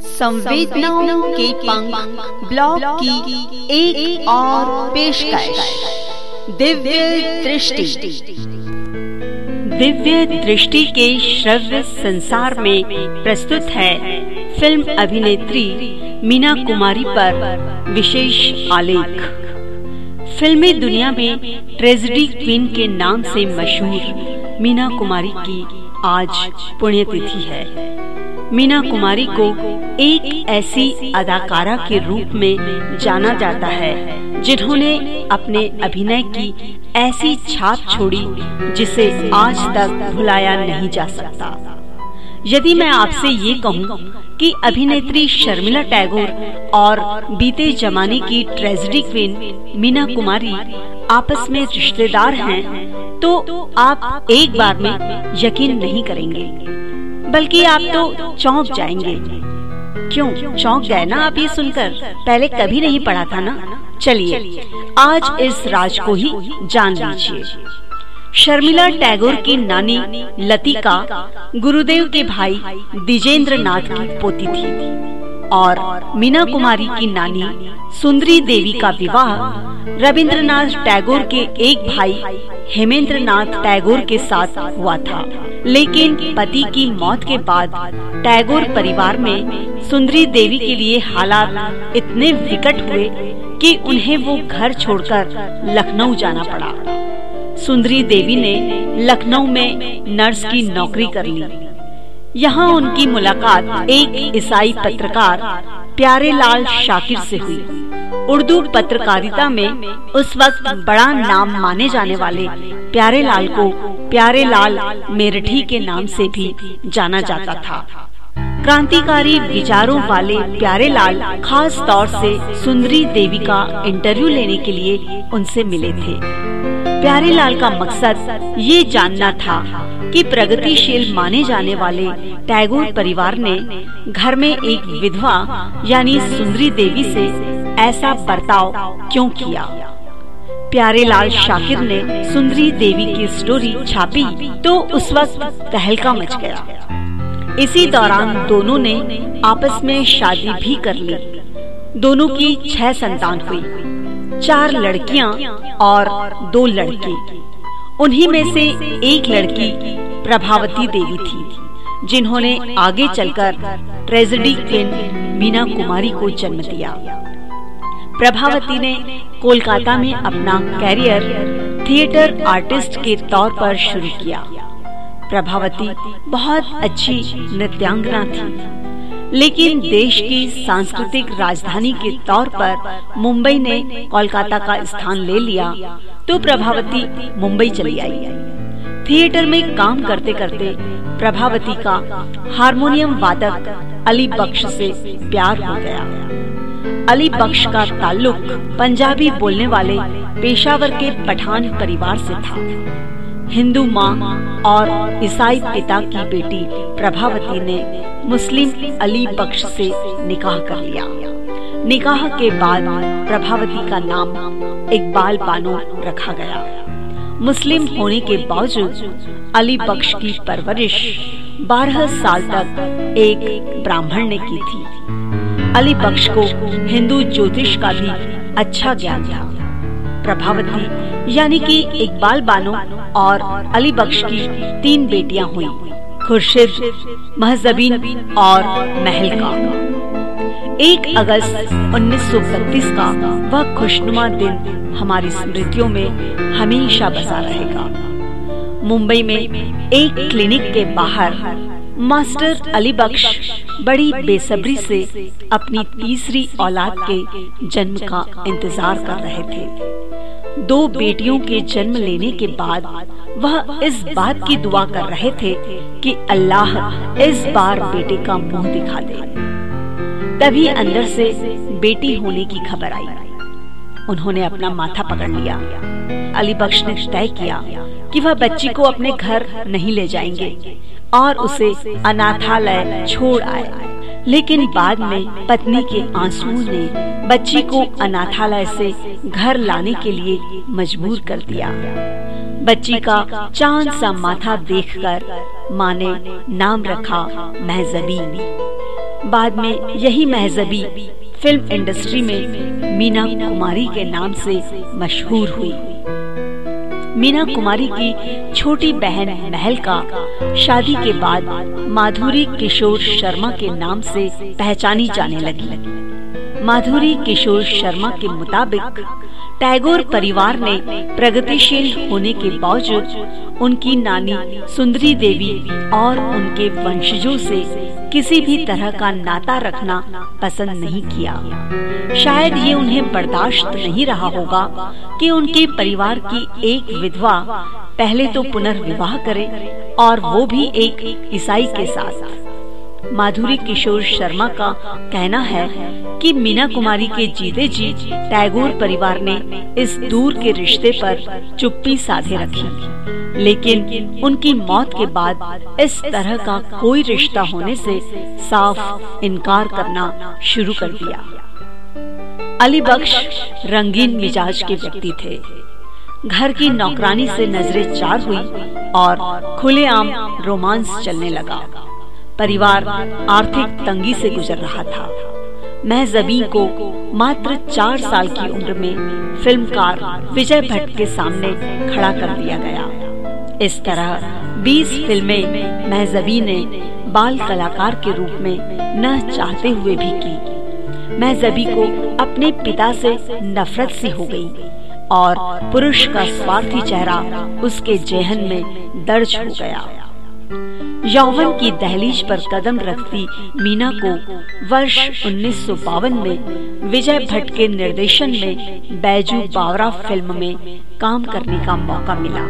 संवेदनाओं के पंख ब्लॉग की एक, एक और पेशकश। दिव्य दृष्टि। दिव्य दृष्टि के श्रव्य संसार में प्रस्तुत है फ़िल्म अभिनेत्री मीना कुमारी पर विशेष आलेख। फिल्मी दुनिया में ट्रेजिडी क्वीन के नाम से मशहूर मीना कुमारी की आज पुण्यतिथि है। मीना कुमारी को एक ऐसी अदाकारा के रूप में जाना जाता है जिन्होंने अपने अभिनय की ऐसी छाप छोड़ी जिसे आज तक भुलाया नहीं जा सकता। यदि मैं आपसे ये कहूँ कि अभिनेत्री शर्मिला टैगोर और बीते जमाने की ट्रेजिडी क्वीन मीना कुमारी आपस में रिश्तेदार हैं, तो आप एक बार में यकीन नहीं करेंगे। बल्कि आप तो चौंक जाएँगे। क्यों? चौंक गए ना आप ये सुनकर? पहले कभी नहीं पढ़ा था ना? चलिए, आज इस राज को ही जान लीजिए। शर्मिला टैगोर की नानी लतिका गुरुदेव के भाई दिजेंद्र नाथ की पोती थी। और मीना कुमारी की नानी सुंदरी देवी का विवाह रविंद्रनाथ टैगोर के एक भाई हेमेंद्र नाथ टैगोर के साथ हुआ था। लेकिन पति की मौत के बाद टैगोर परिवार में सुंदरी देवी के लिए हालात इतने विकट हुए कि उन्हें वो घर छोड़कर लखनऊ जाना पड़ा। सुंदरी देवी ने लखनऊ में नर्स की नौकरी कर ली। यहाँ उनकी मुलाकात एक ईसाई पत्रकार, प्यारे लाल शाकिर से हुई। उर्दू पत्रकारिता में उस वक्त बड़ा नाम माने जाने वाले प्यारे लाल को प्यारे लाल मेरठी के नाम से भी जाना जाता था। क्रांतिकारी विचारों वाले प्यारे लाल खास तौर से सुंदरी देवी का इंटरव्यू लेने के लिए उनसे मिले थे। प्यारे लाल का मकसद ये जानना था कि प्रगतिशील माने जाने वाले टैगोर परिवार ने घर में एक विधवा यानी सुंदरी देवी से ऐसा बर्ताव क्यों किया? प्यारे लाल शाकिर ने सुंदरी देवी की स्टोरी छापी तो उस वक्त तहलका मच गया। इसी दौरान दोनों ने आपस में शादी भी कर ली। दोनों की छह संतान हुई। चार लड़कियाँ और दो लड़के। उन्हीं में से एक लड़की प्रभावती देवी थी, जिन्होंने आगे चलकर ट्रेजिडी क्वीन मीना कुमारी को जन्म दिया। प्रभावती ने कोलकाता में अपना कैरियर थिएटर आर्टिस्ट के तौर पर शुरू किया। प्रभावती बहुत अच्छी नृत्यांगना थी। लेकिन देश की सांस्कृतिक राजधानी के तौर पर मुंबई ने कोलकाता का स्थान ले लिया तो प्रभावती मुंबई चली आई। थिएटर में काम करते करते प्रभावती का हारमोनियम वादक अली बख्श से प्यार हो गया। अली बख्श का ताल्लुक पंजाबी बोलने वाले पेशावर के पठान परिवार से था। हिंदू माँ और ईसाई पिता की बेटी प्रभावती ने मुस्लिम अली पक्ष से निकाह कर लिया। निकाह के बाद प्रभावती का नाम इकबाल बानो रखा गया। मुस्लिम होने के बावजूद अली पक्ष की परवरिश बारह साल तक एक ब्राह्मण ने की थी। अली पक्ष को हिंदू ज्योतिष का भी अच्छा ज्ञान था। प्रभावती, यानी कि इकबाल बानो और अली बख्श की तीन बेटियाँ हुई। खुर्शीद, महजबीन और महल का एक अगस्त 1932 का वह खुशनुमा दिन हमारी स्मृतियों में हमेशा बसा रहेगा। मुंबई में एक क्लिनिक के बाहर मास्टर अली बख्श बड़ी बेसब्री से अपनी तीसरी औलाद के जन्म का इंतज़ार कर रहे थे। दो बेटियों के जन्म लेने के बाद वह इस बात की दुआ कर रहे थे कि अल्लाह इस बार बेटे का मुँह दिखा दे। तभी अंदर से बेटी होने की खबर आई। उन्होंने अपना माथा पकड़ लिया। अली बख्श ने तय किया कि वह बच्ची को अपने घर नहीं ले जाएँगे और उसे अनाथालय छोड़ आए। लेकिन बाद में पत्नी के आंसुओं ने बच्ची को अनाथालय से घर लाने के लिए मजबूर कर दिया। बच्ची का चाँद सा माथा देखकर माँ ने नाम रखा महजबीन बाद में यही महजबी फ़िल्म इंडस्ट्री में मीना कुमारी के नाम से मशहूर हुई। मीना कुमारी की छोटी बहन महल का शादी के बाद माधुरी किशोर शर्मा के नाम से पहचानी जाने लगी। माधुरी किशोर शर्मा के मुताबिक, टैगोर परिवार ने प्रगतिशील होने के बावजूद उनकी नानी सुंदरी देवी और उनके वंशजों से किसी भी तरह का नाता रखना पसंद नहीं किया। शायद ये उन्हें बर्दाश्त नहीं रहा होगा कि उनके परिवार की एक विधवा पहले तो पुनर्विवाह करे और वो भी एक ईसाई के साथ। माधुरी किशोर शर्मा का कहना है कि मीना कुमारी के जीते जी टैगोर परिवार ने इस दूर के रिश्ते पर चुप्पी साधे रखी। लेकिन उनकी मौत के बाद इस तरह का कोई रिश्ता होने से साफ़ इनकार करना शुरू कर दिया। अली बख्श रंगीन मिजाज के व्यक्ति थे। घर की नौकरानी से नज़रें चार हुई और खुलेआम रोमांस चलने लगा। परिवार आर्थिक तंगी से गुजर रहा था। महजबी को मात्र चार साल की उम्र में फिल्मकार विजय भट्ट के सामने खड़ा कर दिया गया। इस तरह 20 फ़िल्में महजबी ने बाल कलाकार के रूप में न चाहते हुए भी की। महजबी को अपने पिता से नफरत सी हो गई। और पुरुष का स्वार्थी चेहरा उसके जेहन में दर्ज हो गया यौवन की दहलीज पर कदम रखती मीना को वर्ष उन्नीस में विजय भट्ट के निर्देशन में बैजू बावरा फ़िल्म में काम करने का मौका मिला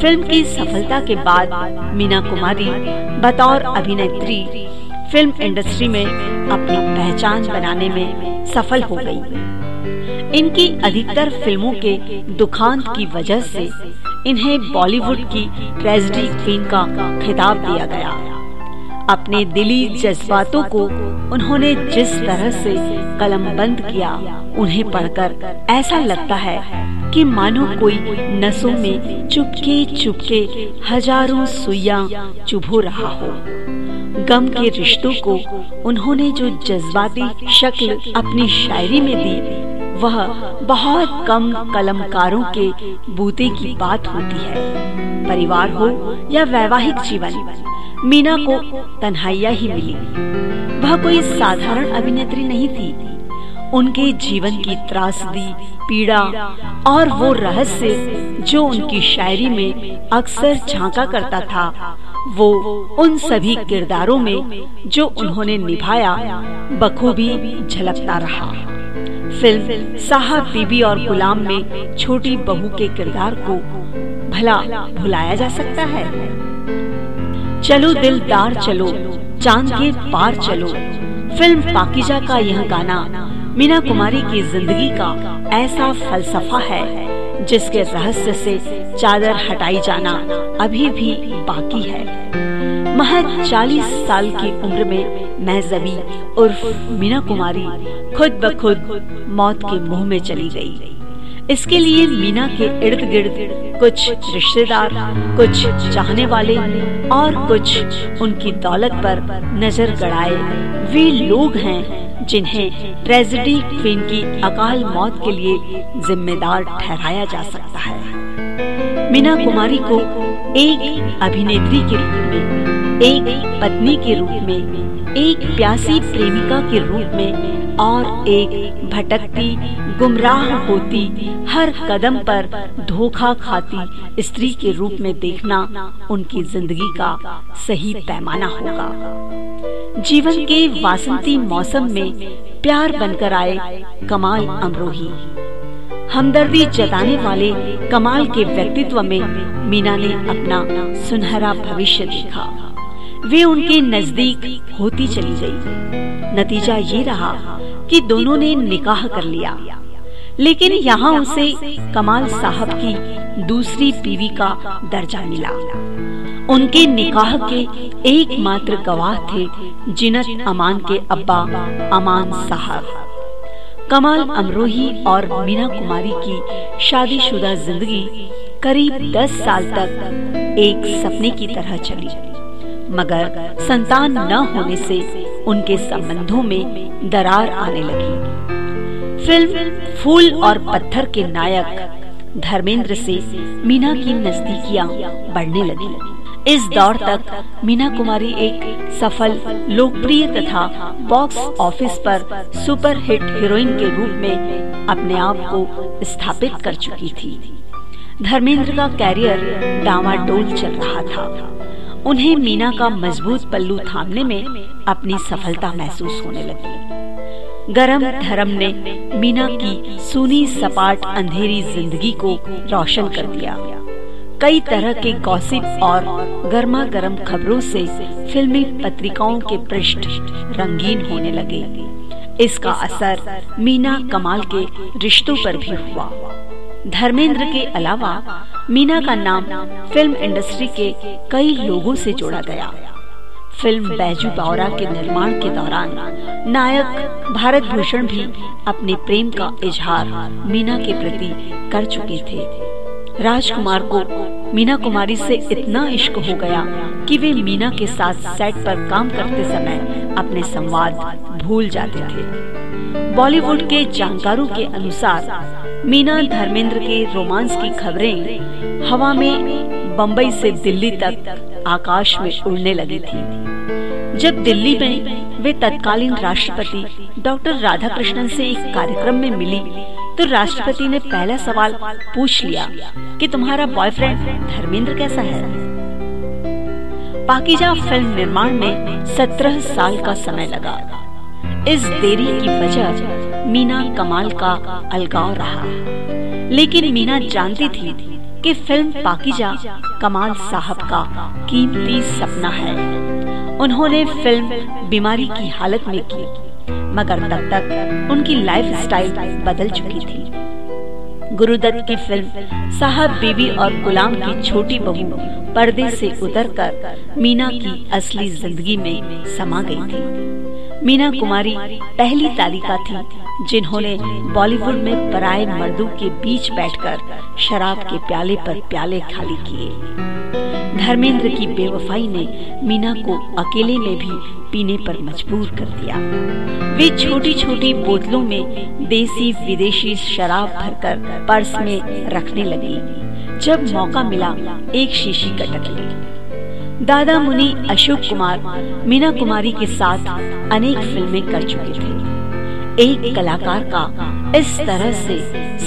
फ़िल्म की सफलता के बाद मीना कुमारी बतौर अभिनेत्री फ़िल्म इंडस्ट्री में अपनी पहचान बनाने में सफल हो गई। इनकी अधिकतर फ़िल्मों के दुखांत की वजह से इन्हें बॉलीवुड की ट्रेजिडी क्वीन का खिताब दिया गया। अपने दिली जज्बातों को उन्होंने जिस तरह से कलम बंद किया, उन्हें पढ़कर ऐसा लगता है कि मानो कोई नसों में चुपके चुपके हज़ारों सुइया चुभो रहा हो। गम के रिश्तों को उन्होंने जो जज्बाती शक्ल अपनी शायरी में दी वह बहुत कम कलमकारों के बूते की बात होती है। परिवार हो या वैवाहिक जीवन, मीना को तन्हाइया ही मिली। वह कोई साधारण अभिनेत्री नहीं थी। उनके जीवन की त्रासदी, पीड़ा और वो रहस्य जो उनकी शायरी में अक्सर झांका करता था, वो उन सभी किरदारों में जो उन्होंने निभाया, बखूबी झलकता रहा। फ़िल्म साहब बीबी और गुलाम में छोटी बहू के किरदार को भला भुलाया जा सकता है। चलो दिलदार चलो, चाँद के पार चलो। फ़िल्म पाकिजा का यह गाना मीना कुमारी की ज़िंदगी का ऐसा फलसफा है, जिसके रहस्य से चादर हटाई जाना अभी भी बाकी है। महज 40 साल की उम्र में महजबी उर्फ़ मीना कुमारी खुद ब खुद मौत के मुँह में चली गई। इसके लिए मीना के इर्द गिर्द कुछ रिश्तेदार, कुछ चाहने वाले और कुछ उनकी दौलत पर नज़र गड़ाए वे लोग हैं जिन्हें ट्रेजिडी क्वीन की अकाल मौत के लिए जिम्मेदार ठहराया जा सकता है मीना कुमारी को एक अभिनेत्री के रूप में एक पत्नी के रूप में, एक प्यासी प्रेमिका के रूप में, और एक भटकती, गुमराह होती, हर कदम पर धोखा खाती स्त्री के रूप में देखना उनकी ज़िंदगी का सही पैमाना होगा। जीवन के वासंती मौसम में प्यार बनकर आए कमाल अमरोही। हमदर्दी जताने वाले कमाल के व्यक्तित्व में मीना ने अपना सुनहरा भविष्य देखा। वे उनके नज़दीक होती चली गई। नतीजा ये रहा कि दोनों ने निकाह कर लिया। लेकिन यहाँ उसे कमाल साहब की दूसरी बीवी का दर्जा मिला। उनके निकाह के एकमात्र गवाह थे जिनत अमान के अब्बा अमान साहब। कमाल अमरोही और मीना कुमारी की शादीशुदा ज़िंदगी करीब दस साल तक एक सपने की तरह चली। मगर संतान न होने से उनके संबंधों में दरार आने लगी। फ़िल्म फूल और पत्थर के नायक धर्मेंद्र से मीना की नजदीकियाँ बढ़ने लगी। इस दौर तक मीना कुमारी एक सफल, लोकप्रिय तथा बॉक्स ऑफ़िस पर सुपर हिट हीरोइन के रूप में अपने आप को स्थापित कर चुकी थी। धर्मेंद्र का कैरियर डावाडोल चल रहा था। उन्हें मीना का मज़बूत पल्लू थामने में अपनी सफलता महसूस होने लगी। गरम धर्म ने मीना की सुनी सपाट अंधेरी ज़िंदगी को रोशन कर दिया। कई तरह के गॉसिप और गर्मा गर्म खबरों से फिल्मी पत्रिकाओं के पृष्ठ रंगीन होने लगे। इसका असर मीना कमाल के रिश्तों पर भी हुआ। धर्मेंद्र के अलावा मीना का नाम फ़िल्म इंडस्ट्री के कई लोगों से जोड़ा गया। फ़िल्म बैजू बावरा के निर्माण के दौरान नायक भारत भूषण भी अपने प्रेम का इजहार मीना के प्रति कर चुके थे। राजकुमार को मीना कुमारी से इतना इश्क हो गया कि वे मीना के साथ सेट पर काम करते समय अपने संवाद भूल जाते थे। बॉलीवुड के जानकारों के अनुसार मीना धर्मेंद्र के रोमांस की खबरें हवा में बम्बई से दिल्ली तक आकाश में उड़ने लगी थी। जब दिल्ली में वे तत्कालीन राष्ट्रपति डॉक्टर राधाकृष्णन से एक कार्यक्रम में मिली तो राष्ट्रपति ने पहला सवाल पूछ लिया कि तुम्हारा बॉयफ्रेंड धर्मेंद्र कैसा है? पाकिजा फ़िल्म निर्माण में सत्रह साल का समय लगा। इस देरी की वजह मीना कमाल का अलगाव रहा। लेकिन मीना जानती थी कि फ़िल्म पाकिजा कमाल साहब का कीमती सपना है। उन्होंने फ़िल्म बीमारी की हालत में की, मगर तब तक उनकी लाइफ स्टाइल बदल चुकी थी। गुरुदत्त की फ़िल्म साहब बीबी और गुलाम की छोटी बहू पर्दे से उतरकर मीना की असली ज़िंदगी में समा गई थी। मीना कुमारी पहली तालिका थी, जिन्होंने बॉलीवुड में पराए मर्दों के बीच बैठकर शराब के प्याले पर प्याले खाली किए। धर्मेंद्र की बेवफाई ने मीना को अकेले में भी पीने पर मजबूर कर दिया। वे छोटी छोटी बोतलों में देसी विदेशी शराब भरकर पर्स में रखने लगी। जब मौका मिला, एक शीशी कटक ली। दादा मुनि अशोक कुमार मीना कुमारी के साथ अनेक फ़िल्में कर चुके थे। एक कलाकार का इस तरह से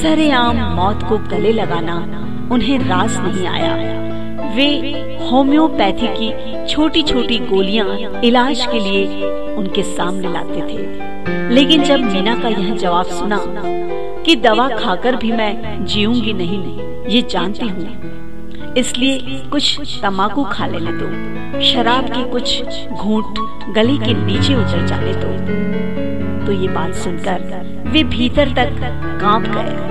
सरेआम मौत को गले लगाना उन्हें रास नहीं आया। वे होम्योपैथी की छोटी छोटी गोलियाँ इलाज के लिए उनके सामने लाते थे। लेकिन जब मीना का यह जवाब सुना कि दवा खाकर भी मैं जीऊँगी नहीं, ये जानती हूँ इसलिए कुछ तमाकू खा लेने दो। शराब के कुछ घूंट गले के नीचे उतर जाने दो। तो ये बात सुनकर वे भीतर तक काँप गए।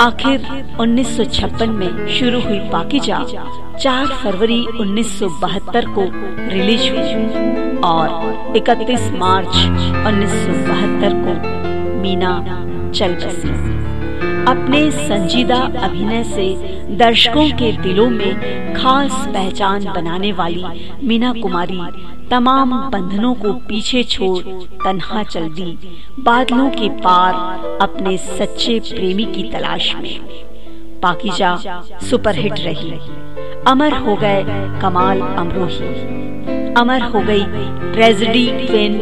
आखिर 1956 में शुरू हुई पाकिजा 4 फरवरी 1972 को रिलीज़ हुई और 31 मार्च 1972 को मीना चल बसी। अपने संजीदा अभिनय से दर्शकों के दिलों में खास पहचान बनाने वाली मीना कुमारी तमाम बंधनों को पीछे छोड़ तन्हा चल दी, बादलों के पार अपने सच्चे प्रेमी की तलाश में। पाकिजा सुपरहिट रही। अमर हो गए कमाल अमरोही। अमर हो गई ट्रेजिडी क्वीन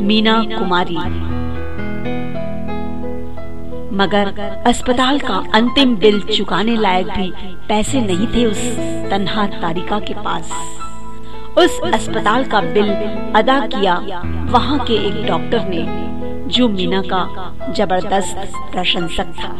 मीना कुमारी। मगर अस्पताल का अंतिम बिल चुकाने लायक भी पैसे नहीं थे उस तन्हा तारिका के पास। उस अस्पताल का बिल अदा किया वहाँ के एक डॉक्टर ने, जो मीना का ज़बरदस्त प्रशंसक था।